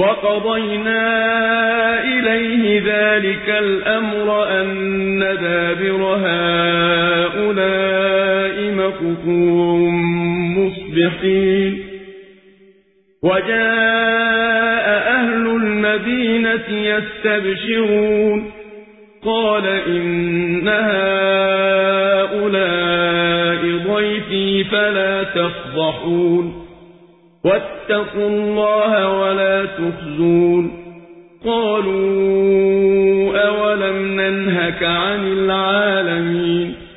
وقضينا إليه ذلك الأمر أن دابر هؤلاء مقطوع مصبحين. وجاء أهل المدينة يستبشرون. قال إن هؤلاء ضيفي فلا تفضحون. واتقوا الله ولا تخزون. قالوا أولم ننهك عن العالمين؟